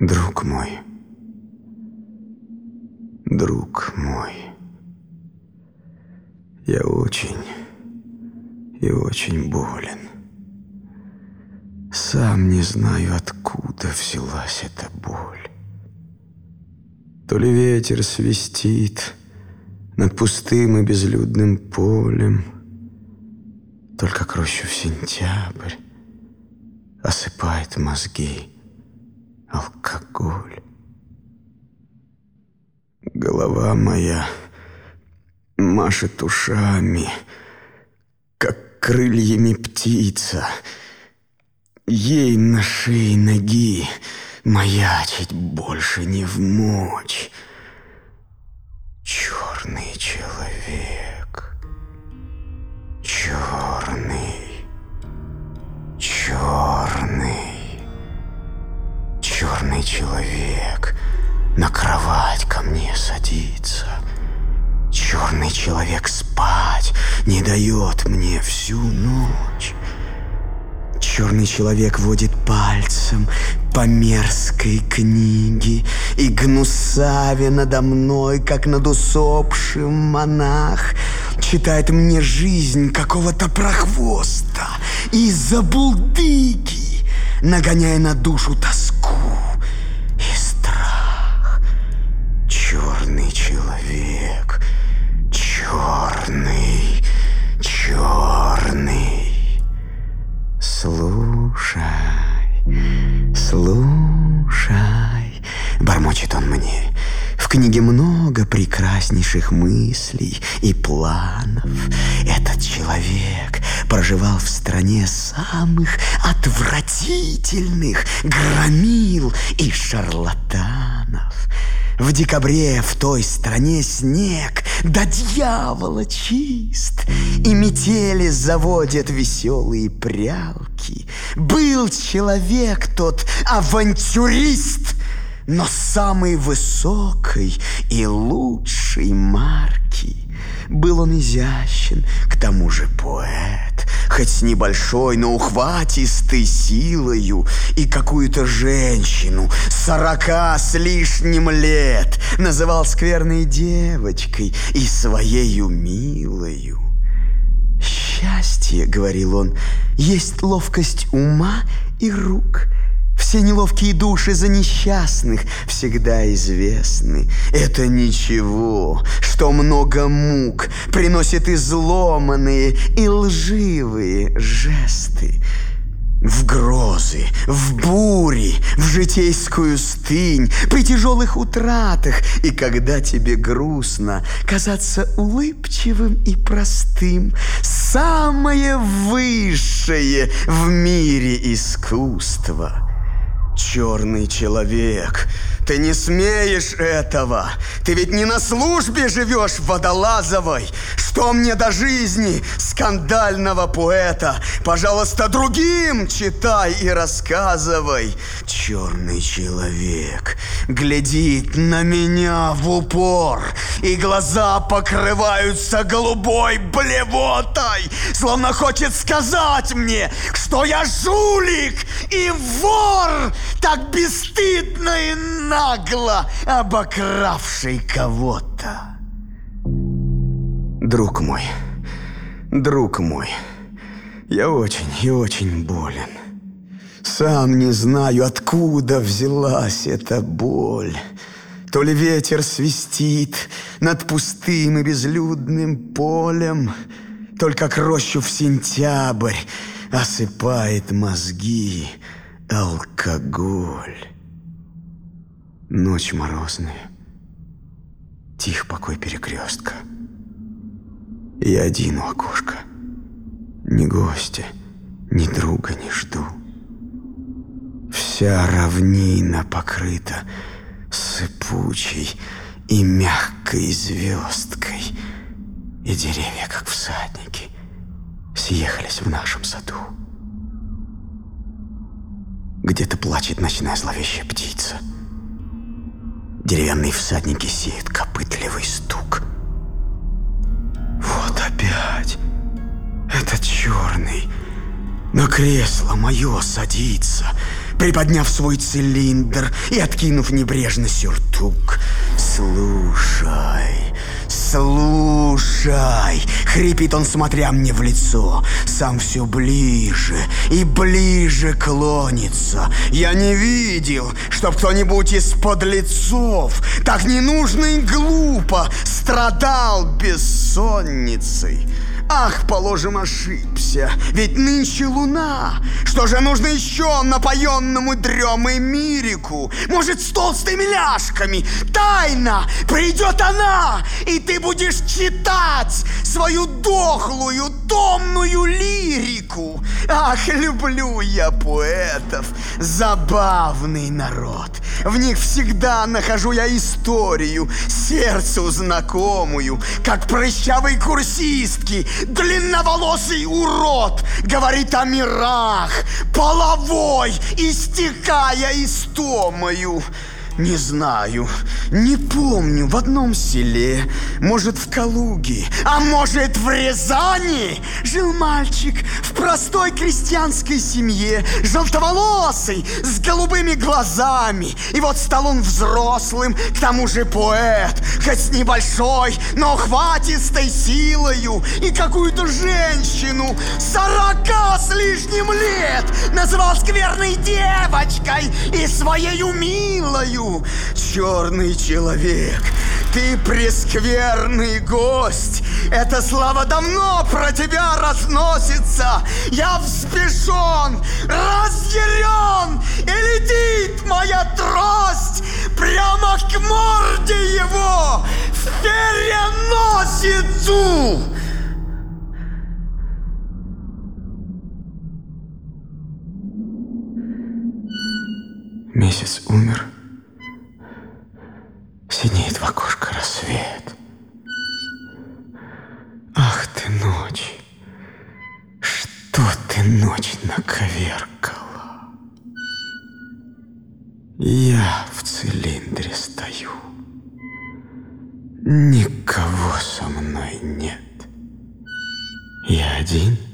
Друг мой, друг мой, я очень и очень болен. Сам не знаю, откуда взялась эта боль. То ли ветер свистит над пустым и безлюдным полем, Только к рощу в сентябрь осыпает мозги алкоголь. Голова моя машет ушами, как крыльями птица. Ей на шее ноги маячить больше не в мочь. Черный черный человек на кровать ко мне садится. Черный человек спать не дает мне всю ночь. Черный человек водит пальцем по мерзкой книге И гнусаве надо мной, как над усопшим монах Читает мне жизнь какого-то прохвоста Из-за булдыги, нагоняя на душу книге много прекраснейших мыслей и планов. Этот человек проживал в стране самых отвратительных громил и шарлатанов. В декабре в той стране снег до дьявола чист, И метели заводят веселые прялки. Был человек тот авантюрист, Но самой высокой и лучшей марки. Был он изящен, к тому же поэт, Хоть небольшой, но ухватистой силою И какую-то женщину сорока с лишним лет Называл скверной девочкой и своею милою Счастье, говорил он, есть ловкость ума и рук – все неловкие души за несчастных всегда известны. Это ничего, что много мук приносит изломанные и лживые жесты. В грозы, в бури, в житейскую стынь, При тяжелых утратах, и когда тебе грустно, Казаться улыбчивым и простым Самое высшее в мире искусство — Черный человек, ты не смеешь этого. Ты ведь не на службе живешь Водолазовой. Что мне до жизни скандального поэта? Пожалуйста, другим читай и рассказывай. Черный человек глядит на меня в упор, и глаза покрываются голубой блевотой, словно хочет сказать мне, что я жулик и вор, так бесстыдно и нагло обокравший кого-то. Друг мой, друг мой, я очень и очень болен. Сам не знаю, откуда взялась эта боль. То ли ветер свистит над пустым и безлюдным полем, Только к рощу в сентябрь осыпает мозги алкоголь. Ночь морозная, тих покой перекрестка. Я один у окошка, ни гостя, ни друга не жду. Вся равнина покрыта сыпучей и мягкой звездкой, и деревья, как всадники, съехались в нашем саду. Где-то плачет ночная зловещая птица. Деревянные всадники сеют копытливый стук. Опять этот черный на кресло мое садится, приподняв свой цилиндр и откинув небрежно сюртук. «Слушай, слушай!» — хрипит он, смотря мне в лицо. Сам все ближе и ближе клонится. Я не видел, чтоб кто-нибудь из подлецов так ненужно и глупо страдал бессонницей. Ах, положим, ошибся, ведь нынче луна. Что же нужно еще напоенному дремой мирику? Может, с толстыми ляжками? Тайна! Придет она, и ты будешь читать свою дохлую, томную лирику. Ах, люблю я поэтов, забавный народ. В них всегда нахожу я историю, сердцу знакомую, как прыщавые курсистки, длинноволосый урод говорит о мирах, половой, истекая истомою. Не знаю, не помню, в одном селе, может в Калуге, а может в Рязани жил мальчик в простой крестьянской семье, желтоволосый, с голубыми глазами. И вот стал он взрослым, к тому же поэт, хоть с небольшой, но хватистой силою. И какую-то женщину сорока лишним лет называл скверной девочкой и своею милою черный человек, ты прескверный гость. Эта слава давно про тебя разносится. Я взбешен, разъярен, и летит моя трость прямо к морде его в переносицу. Месяц умер. Синеет в окошко рассвет. Ах ты ночь, что ты ночь наковеркала? Я в цилиндре стою. Никого со мной нет. Я один —